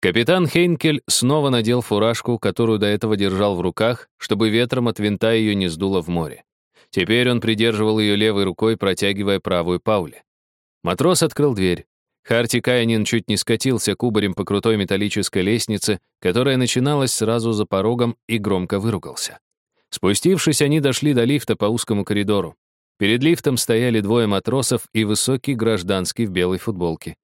Капитан Хейнкель снова надел фуражку, которую до этого держал в руках, чтобы ветром от винта ее не сдуло в море. Теперь он придерживал ее левой рукой, протягивая правую Пауле. Матрос открыл дверь. Харти Кайнин чуть не скатился кубарем по крутой металлической лестнице, которая начиналась сразу за порогом, и громко выругался. Спустившись, они дошли до лифта по узкому коридору. Перед лифтом стояли двое матросов и высокий гражданский в белой футболке.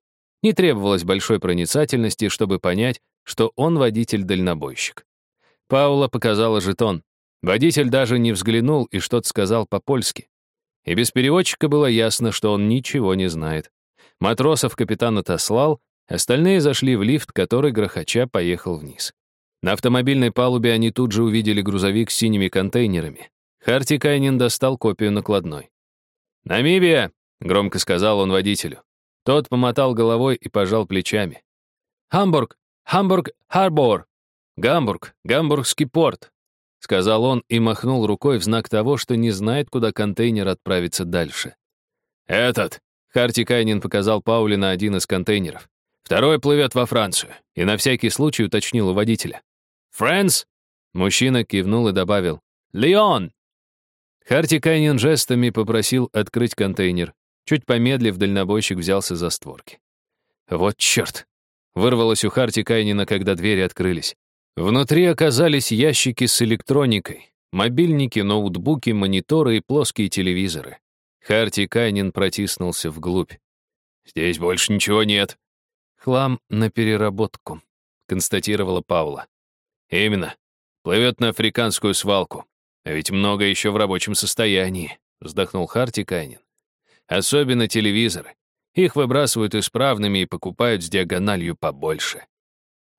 Не требовалось большой проницательности, чтобы понять, что он водитель-дальнобойщик. Паула показала жетон. Водитель даже не взглянул и что-то сказал по-польски. И без переводчика было ясно, что он ничего не знает. Матросов капитан отослал, остальные зашли в лифт, который, грохоча, поехал вниз. На автомобильной палубе они тут же увидели грузовик с синими контейнерами. Харти Кайнин достал копию накладной. «Намибия!» — громко сказал он водителю. Тот помотал головой и пожал плечами. «Хамбург! Хамбург! Харбор! Гамбург! Гамбургский порт!» — сказал он и махнул рукой в знак того, что не знает, куда контейнер отправится дальше. «Этот!» — Харти Кайнин показал Пауле на один из контейнеров. «Второй плывет во Францию», и на всякий случай уточнил у водителя. «Фрэнс?» Мужчина кивнул и добавил. «Леон!» Харти Кайнин жестами попросил открыть контейнер. Чуть помедлив, дальнобойщик взялся за створки. «Вот черт!» — вырвалось у Харти Кайнина, когда двери открылись. Внутри оказались ящики с электроникой, мобильники, ноутбуки, мониторы и плоские телевизоры. Харти Кайнин протиснулся вглубь. «Здесь больше ничего нет». «Хлам на переработку», — констатировала Паула. «Именно. Плывет на африканскую свалку. А ведь много еще в рабочем состоянии», — вздохнул Харти Кайнин. «Особенно телевизоры. Их выбрасывают исправными и покупают с диагональю побольше».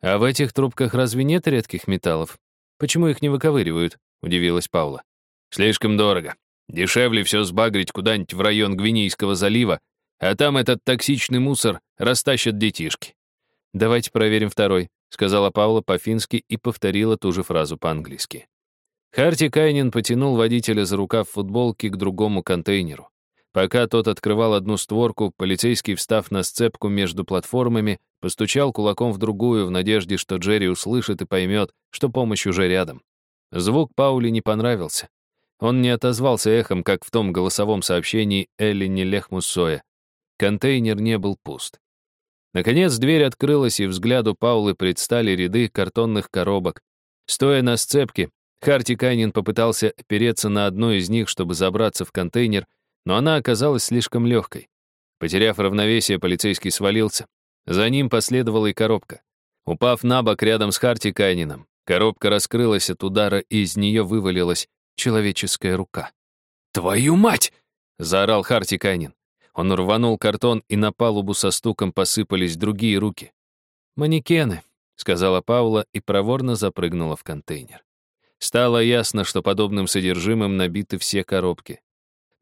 «А в этих трубках разве нет редких металлов? Почему их не выковыривают?» — удивилась Паула. «Слишком дорого. Дешевле все сбагрить куда-нибудь в район Гвинейского залива, а там этот токсичный мусор растащат детишки». «Давайте проверим второй», сказала Павла по-фински и повторила ту же фразу по-английски. Харти Кайнин потянул водителя за рукав футболки к другому контейнеру. Пока тот открывал одну створку, полицейский, встав на сцепку между платформами, постучал кулаком в другую в надежде, что Джерри услышит и поймет, что помощь уже рядом. Звук Паули не понравился. Он не отозвался эхом, как в том голосовом сообщении Эллини Лехмуссоя. Контейнер не был пуст. Наконец дверь открылась, и взгляду Паулы предстали ряды картонных коробок. Стоя на сцепке, Харти Кайнин попытался опереться на одну из них, чтобы забраться в контейнер, но она оказалась слишком легкой. Потеряв равновесие, полицейский свалился. За ним последовала и коробка. Упав на бок рядом с Харти Кайнином, коробка раскрылась от удара, и из нее вывалилась человеческая рука. «Твою мать!» — заорал Харти Кайнин. Он рванул картон, и на палубу со стуком посыпались другие руки. «Манекены», — сказала Паула и проворно запрыгнула в контейнер. Стало ясно, что подобным содержимым набиты все коробки.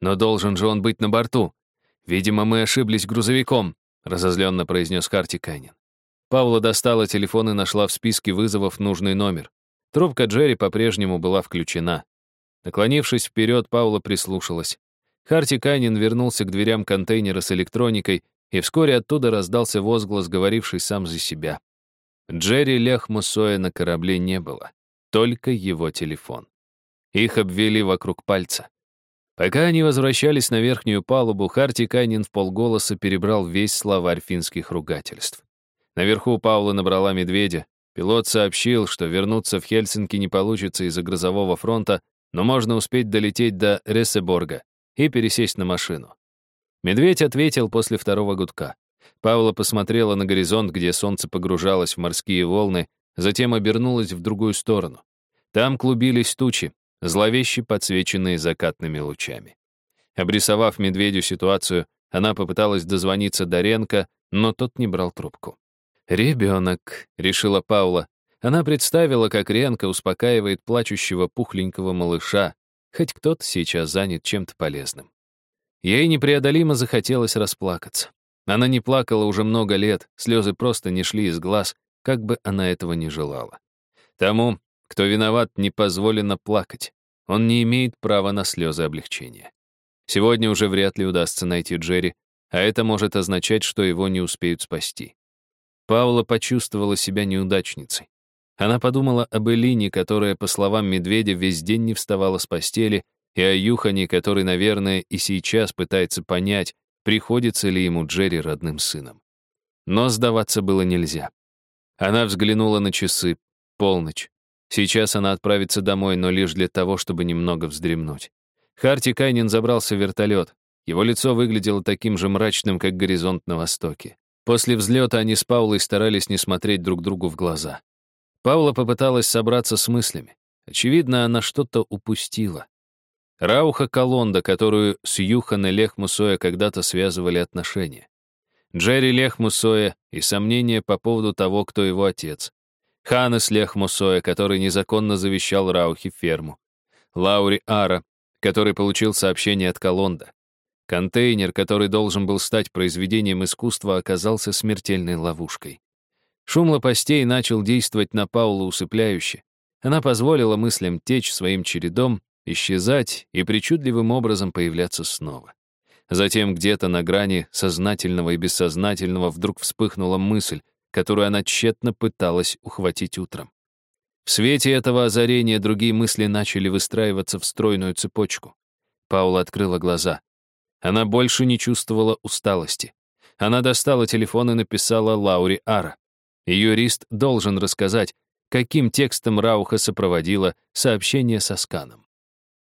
«Но должен же он быть на борту. Видимо, мы ошиблись грузовиком», — разозленно произнес Харти Кайнин. Паула достала телефон и нашла в списке вызовов нужный номер. Трубка Джерри по-прежнему была включена. Наклонившись вперед, Паула прислушалась. Харти Кайнин вернулся к дверям контейнера с электроникой, и вскоре оттуда раздался возглас, говоривший сам за себя. Джерри Лехмусоя на корабле не было, только его телефон. Их обвели вокруг пальца. Пока они возвращались на верхнюю палубу, Харти Кайнин в полголоса перебрал весь словарь финских ругательств. Наверху Паула набрала медведя. Пилот сообщил, что вернуться в Хельсинки не получится из-за грозового фронта, но можно успеть долететь до Ресеборга и пересесть на машину. Медведь ответил после второго гудка. Павла посмотрела на горизонт, где солнце погружалось в морские волны, затем обернулась в другую сторону. Там клубились тучи, зловеще подсвеченные закатными лучами. Обрисовав медведю ситуацию, она попыталась дозвониться до Ренка, но тот не брал трубку. «Ребенок», — решила Паула. Она представила, как Ренка успокаивает плачущего пухленького малыша, Хоть кто-то сейчас занят чем-то полезным. Ей непреодолимо захотелось расплакаться. Она не плакала уже много лет, слезы просто не шли из глаз, как бы она этого не желала. Тому, кто виноват, не позволено плакать. Он не имеет права на слезы облегчения. Сегодня уже вряд ли удастся найти Джерри, а это может означать, что его не успеют спасти. Паула почувствовала себя неудачницей. Она подумала об Элине, которая, по словам Медведя, весь день не вставала с постели, и о Юхане, который, наверное, и сейчас пытается понять, приходится ли ему Джерри родным сыном. Но сдаваться было нельзя. Она взглянула на часы. Полночь. Сейчас она отправится домой, но лишь для того, чтобы немного вздремнуть. Харти Кайнин забрался в вертолет. Его лицо выглядело таким же мрачным, как горизонт на востоке. После взлета они с Паулой старались не смотреть друг другу в глаза. Паула попыталась собраться с мыслями. Очевидно, она что-то упустила. Рауха Колонда, которую с Юхан и Лех Мусоя когда-то связывали отношения. Джерри Лех Мусоя и сомнения по поводу того, кто его отец. Ханес Лех который незаконно завещал Раухе ферму. Лаури Ара, который получил сообщение от Колонда. Контейнер, который должен был стать произведением искусства, оказался смертельной ловушкой. Шум лопастей начал действовать на Паулу усыпляюще. Она позволила мыслям течь своим чередом, исчезать и причудливым образом появляться снова. Затем где-то на грани сознательного и бессознательного вдруг вспыхнула мысль, которую она тщетно пыталась ухватить утром. В свете этого озарения другие мысли начали выстраиваться в стройную цепочку. Паула открыла глаза. Она больше не чувствовала усталости. Она достала телефон и написала Лауре Ара. Юрист должен рассказать, каким текстом Рауха сопроводила сообщение со сканом.